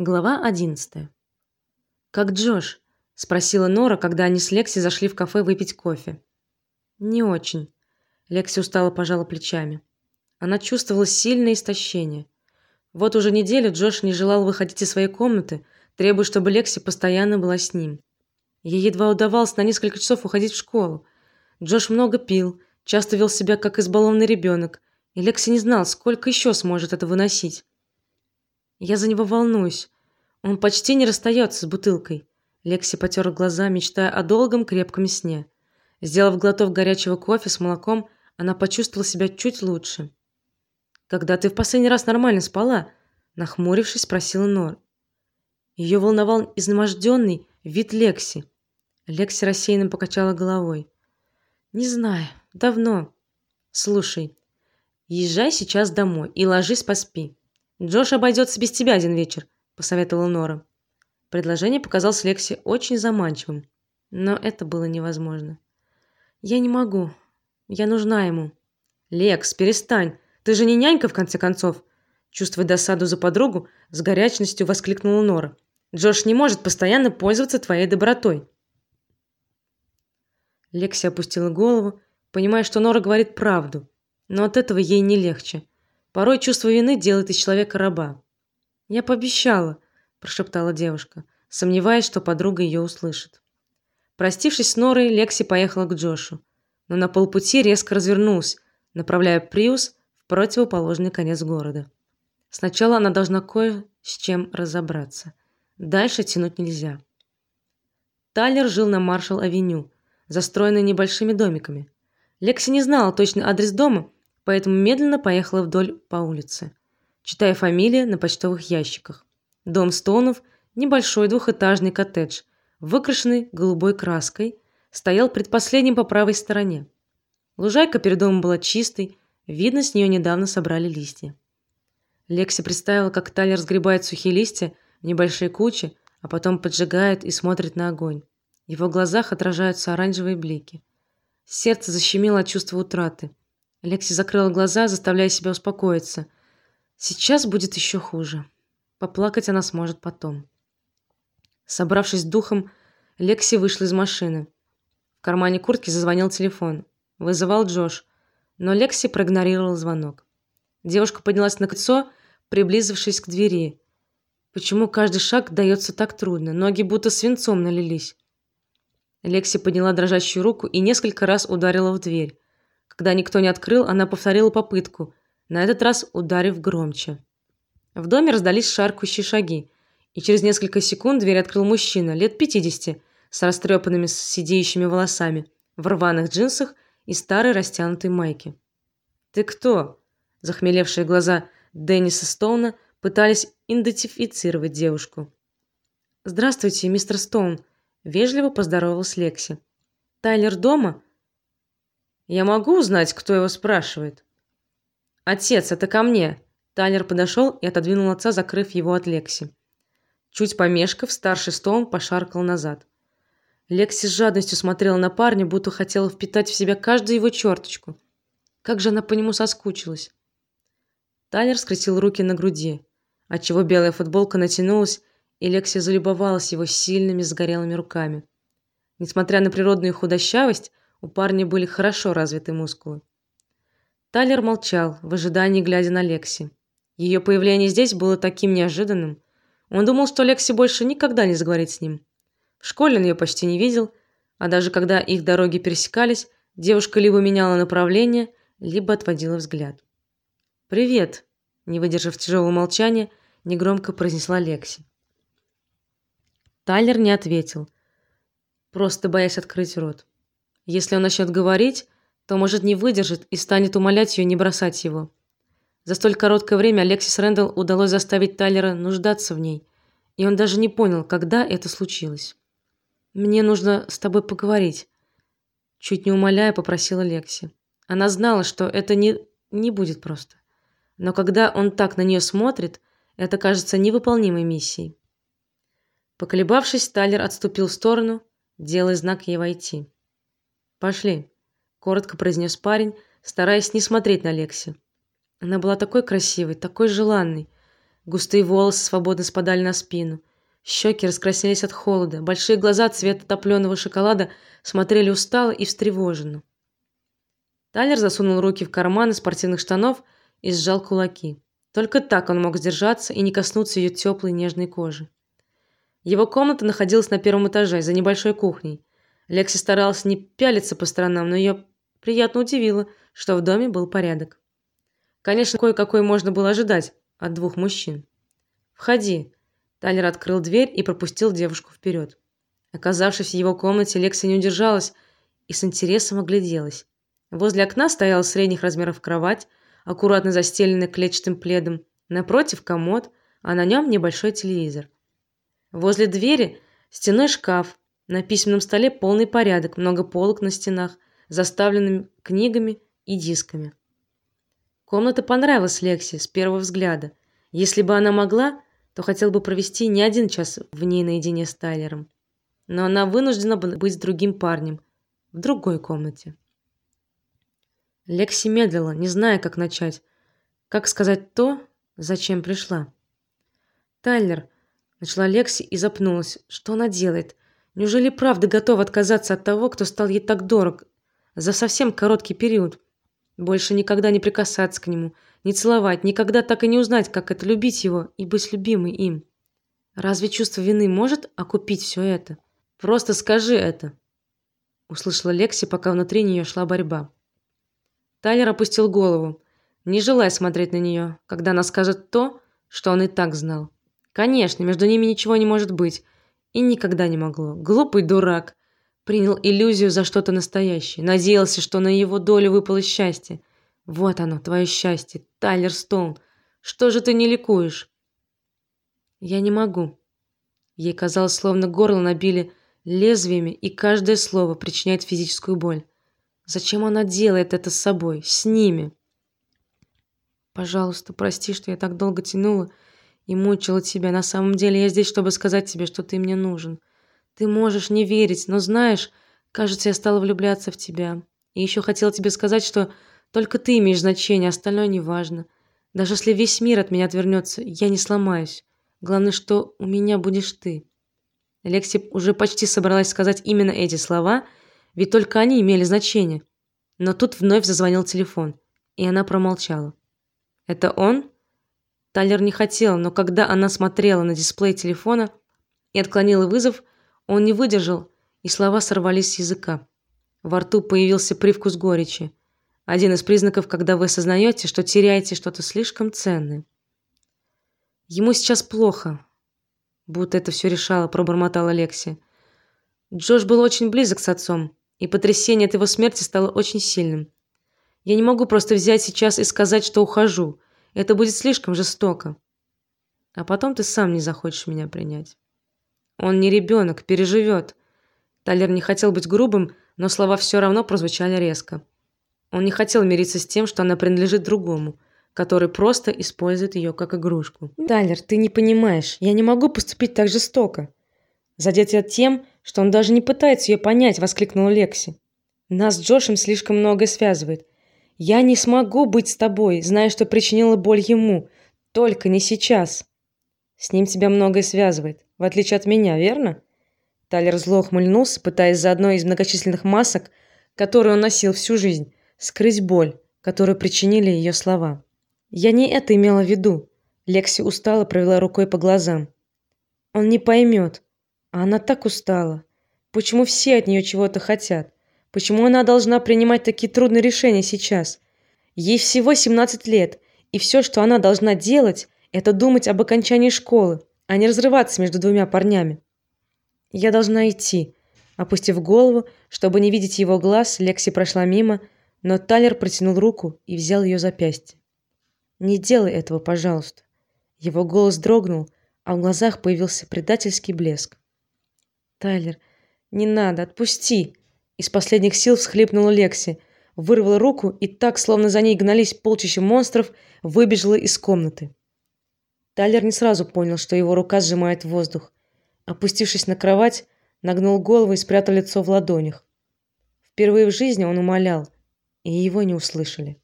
Глава 11. Как Джош? спросила Нора, когда они с Лекси зашли в кафе выпить кофе. Не очень. Лекси устало пожала плечами. Она чувствовала сильное истощение. Вот уже неделю Джош не желал выходить из своей комнаты, требуя, чтобы Лекси постоянно была с ним. Ей едва удавалось на несколько часов уходить в школу. Джош много пил, часто вел себя как избалованный ребенок, и Лекси не знал, сколько еще сможет это выносить. Я за него волнуюсь. Он почти не расстается с бутылкой. Лекси потерла глаза, мечтая о долгом крепком сне. Сделав глоток горячего кофе с молоком, она почувствовала себя чуть лучше. Когда ты в последний раз нормально спала? нахмурившись, спросила Нор. Ее волновал изнеможденный вид Лекси. Лекси рассеянно покачала головой. Не знаю, давно. Слушай, езжай сейчас домой и ложись поспи. Джош обойдется без тебя один вечер, посоветовала Нора. Предложение показалось Лекси очень заманчивым, но это было невозможно. Я не могу. Я нужна ему. Лекс, перестань. Ты же не нянька в конце концов. Чувствуя досаду за подругу, с горячностью воскликнула Нора. Джош не может постоянно пользоваться твоей добротой. Лекси опустила голову, понимая, что Нора говорит правду, но от этого ей не легче. Порой чувство вины делает из человека раба. Я пообещала, прошептала девушка, сомневаясь, что подруга ее услышит. Простившись с Норой, Лекси поехала к Джошу, но на полпути резко развернулась, направляя Приус в противоположный конец города. Сначала она должна кое с чем разобраться. Дальше тянуть нельзя. Тайлер жил на Маршалл-авеню, застроенной небольшими домиками. Лекси не знала точный адрес дома, поэтому медленно поехала вдоль по улице, читая фамилии на почтовых ящиках. Дом Стоунов, небольшой двухэтажный коттедж, выкрашенный голубой краской, стоял предпоследним по правой стороне. Лужайка перед домом была чистой, видно, с нее недавно собрали листья. Лекси представила, как Тайлер сгребает сухие листья в небольшие кучи, а потом поджигает и смотрит на огонь. В его глазах отражаются оранжевые блики. Сердце защемило от чувства утраты. Лекси закрыла глаза, заставляя себя успокоиться. Сейчас будет еще хуже. Поплакать она сможет потом. Собравшись с духом, Лекси вышла из машины. В кармане куртки зазвонил телефон. Вызывал Джош, но Лекси проигнорировала звонок. Девушка поднялась на крыльцо, приблизившись к двери. Почему каждый шаг дается так трудно? Ноги будто свинцом налились. Лекси подняла дрожащую руку и несколько раз ударила в дверь. Когда никто не открыл, она повторила попытку, на этот раз ударив громче. В доме раздались шаркающие шаги, и через несколько секунд дверь открыл мужчина лет пятидесяти с растрепанными сидеющими волосами, в рваных джинсах и старой растянутой майке. "Ты кто?" Захмелевшие глаза Денниса Стоуна пытались идентифицировать девушку. "Здравствуйте, мистер Стоун", вежливо поздоровалась Лекси. "Тайлер дома?" Я могу узнать, кто его спрашивает? Отец, это ко мне. Тайлер подошел и отодвинул отца, закрыв его от Лекси. Чуть помешков, старший Стоун пошаркал назад. Лекси с жадностью смотрела на парня, будто хотела впитать в себя каждую его черточку. Как же она по нему соскучилась. Тайлер скрестил руки на груди, отчего белая футболка натянулась, и Лекси залюбовалась его сильными сгорелыми руками. Несмотря на природную худощавость, у парня были хорошо развиты мускулы. Тайлер молчал, в ожидании глядя на Лекси. Ее появление здесь было таким неожиданным. Он думал, что Лекси больше никогда не заговорит с ним. В школе он ее почти не видел, а даже когда их дороги пересекались, девушка либо меняла направление, либо отводила взгляд. "Привет", не выдержав тяжелого молчания, негромко произнесла Лекси. Тайлер не ответил, просто боясь открыть рот. Если он начнет говорить, то может не выдержит и станет умолять ее не бросать его. За столь короткое время Алексис Рэндалл удалось заставить Тайлера нуждаться в ней, и он даже не понял, когда это случилось. Мне нужно с тобой поговорить, чуть не умоляя, попросила Лекси. Она знала, что это не не будет просто. Но когда он так на нее смотрит, это кажется невыполнимой миссией. Поколебавшись, Тайлер отступил в сторону, делая знак ей войти. Пошли, коротко произнес парень, стараясь не смотреть на Лекси. Она была такой красивой, такой желанной. Густые волосы свободно спадали на спину. Щеки раскраснелись от холода, большие глаза цвета топленого шоколада смотрели устало и встревоженно. Тайлер засунул руки в карманы спортивных штанов и сжал кулаки. Только так он мог сдержаться и не коснуться ее теплой нежной кожи. Его комната находилась на первом этаже, за небольшой кухней. Лекси старалась не пялиться по сторонам, но ее приятно удивило, что в доме был порядок. Конечно, кое-какой можно было ожидать от двух мужчин. "Входи". Тайлер открыл дверь и пропустил девушку вперед. Оказавшись в его комнате, Лекси не удержалась и с интересом огляделась. Возле окна стояла средних размеров кровать, аккуратно застеленная клетчатым пледом, напротив комод, а на нем небольшой телевизор. Возле двери стеной шкаф, на письменном столе полный порядок, много полок на стенах, заставленными книгами и дисками. Комната понравилась Лекси с первого взгляда. Если бы она могла, то хотела бы провести не один час в ней наедине с Тайлером. Но она вынуждена быть с другим парнем в другой комнате. Лекси медлила, не зная, как начать, как сказать то, зачем пришла. Тайлер начала Лекси и запнулась. Что она делает? Неужели правда готова отказаться от того, кто стал ей так дорог за совсем короткий период? Больше никогда не прикасаться к нему, не целовать, никогда так и не узнать, как это любить его и быть любимой им. Разве чувство вины может окупить все это? Просто скажи это, услышала Лекси, пока внутри нее шла борьба. Тайлер опустил голову, не желая смотреть на нее, когда она скажет то, что он и так знал. Конечно, между ними ничего не может быть и никогда не могло. Глупый дурак принял иллюзию за что-то настоящее, надеялся, что на его долю выпало счастье. Вот оно, твое счастье, Тайлер Стоун. Что же ты не ликуешь? Я не могу. Ей казалось, словно горло набили лезвиями, и каждое слово причиняет физическую боль. Зачем она делает это с собой, с ними? Пожалуйста, прости, что я так долго тянула и мучила тебя. На самом деле я здесь, чтобы сказать тебе, что ты мне нужен. Ты можешь не верить, но знаешь, кажется, я стала влюбляться в тебя. И еще хотела тебе сказать, что только ты имеешь значение, остальное не важно. Даже если весь мир от меня отвернется, я не сломаюсь. Главное, что у меня будешь ты. Лекси уже почти собралась сказать именно эти слова, ведь только они имели значение. Но тут вновь зазвонил телефон, и она промолчала. Это он? Тайлер не хотел, но когда она смотрела на дисплей телефона и отклонила вызов, он не выдержал, и слова сорвались с языка. Во рту появился привкус горечи. Один из признаков, когда вы осознаете, что теряете что-то слишком ценное. Ему сейчас плохо. Будто это все решало, пробормотала Лекси. Джош был очень близок с отцом, и потрясение от его смерти стало очень сильным. Я не могу просто взять сейчас и сказать, что ухожу. Это будет слишком жестоко. А потом ты сам не захочешь меня принять. Он не ребенок, переживет. Тайлер не хотел быть грубым, но слова все равно прозвучали резко. Он не хотел мириться с тем, что она принадлежит другому, который просто использует ее как игрушку. Тайлер, ты не понимаешь. Я не могу поступить так жестоко. Задетая тем, что он даже не пытается ее понять, воскликнула Лекси. Нас с Джошем слишком многое связывает. Я не смогу быть с тобой, зная, что причинила боль ему, только не сейчас. С ним тебя многое связывает, в отличие от меня, верно? Талер зло ухмыльнулся, пытаясь за одной из многочисленных масок, которые он носил всю жизнь, скрыть боль, которую причинили ее слова. Я не это имела в виду. Лекси устало провела рукой по глазам. Он не поймет. А она так устала. Почему все от нее чего-то хотят? Почему она должна принимать такие трудные решения сейчас? Ей всего 17 лет, и все, что она должна делать, это думать об окончании школы, а не разрываться между двумя парнями. Я должна идти. Опустив голову, чтобы не видеть его глаз, Лекси прошла мимо, но Талер протянул руку и взял ее запястье. Не делай этого, пожалуйста. Его голос дрогнул, а в глазах появился предательский блеск. Тайлер, не надо, отпусти. Из последних сил всхлипнула Лекси, вырвала руку и так, словно за ней гнались полчища монстров, выбежала из комнаты. Тайлер не сразу понял, что его рука сжимает воздух. Опустившись на кровать, нагнул голову и спрятал лицо в ладонях. Впервые в жизни он умолял, и его не услышали.